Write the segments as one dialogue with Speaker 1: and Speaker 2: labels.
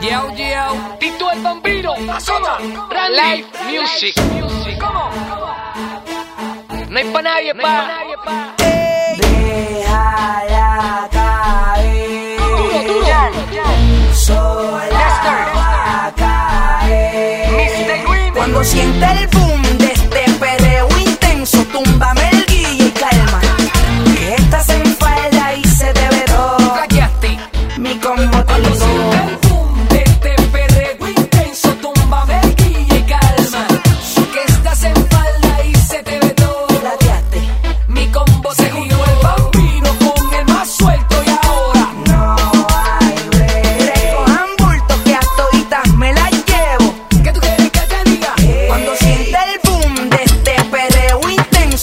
Speaker 1: Yo, yo. Tito el vampiro. Azota. Live music. music. ¿Cómo? No hay pa' nadie, no pa'.
Speaker 2: Nadie, caer.
Speaker 1: Duro, duro.
Speaker 2: Ya, ya. Sola caer. Cuando sienta el boom.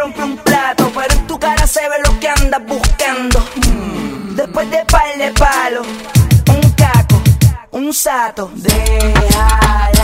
Speaker 2: rompe un plato, pero en tu cara se ve lo que andas buscando. Mm. Después de par de palo, un caco, un sato, déjala,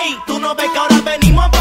Speaker 3: Ay, tú no ves que ahora venimos a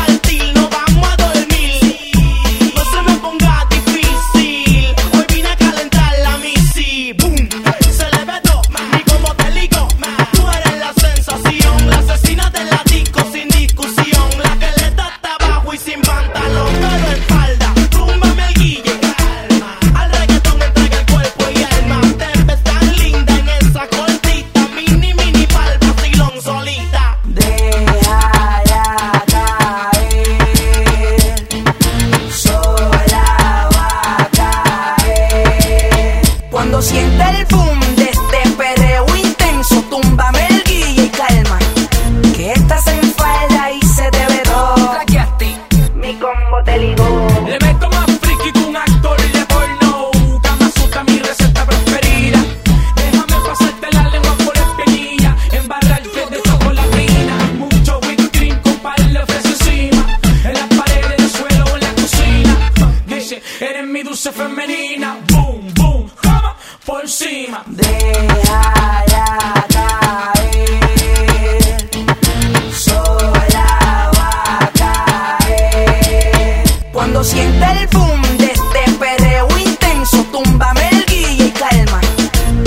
Speaker 3: Siente el
Speaker 2: boom de este perreo intenso. Túmbame el guía y calma.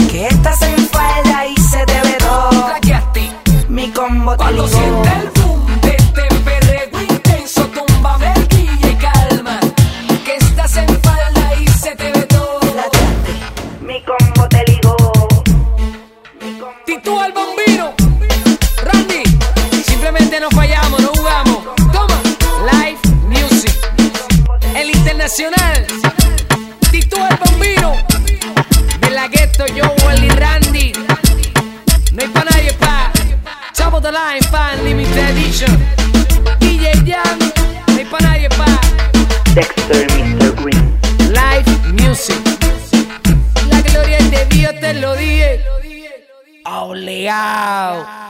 Speaker 2: Que estás en falda y se te ve todo. Mi combo
Speaker 1: yo, Wally Randy. No hay pa' nadie pa. Top of the line, fan, limited edition. DJ Jam, no hay pa' nadie pa.
Speaker 2: Dexter, Mr. Green.
Speaker 1: Live music. La gloria de Dios te lo dije. Oleao.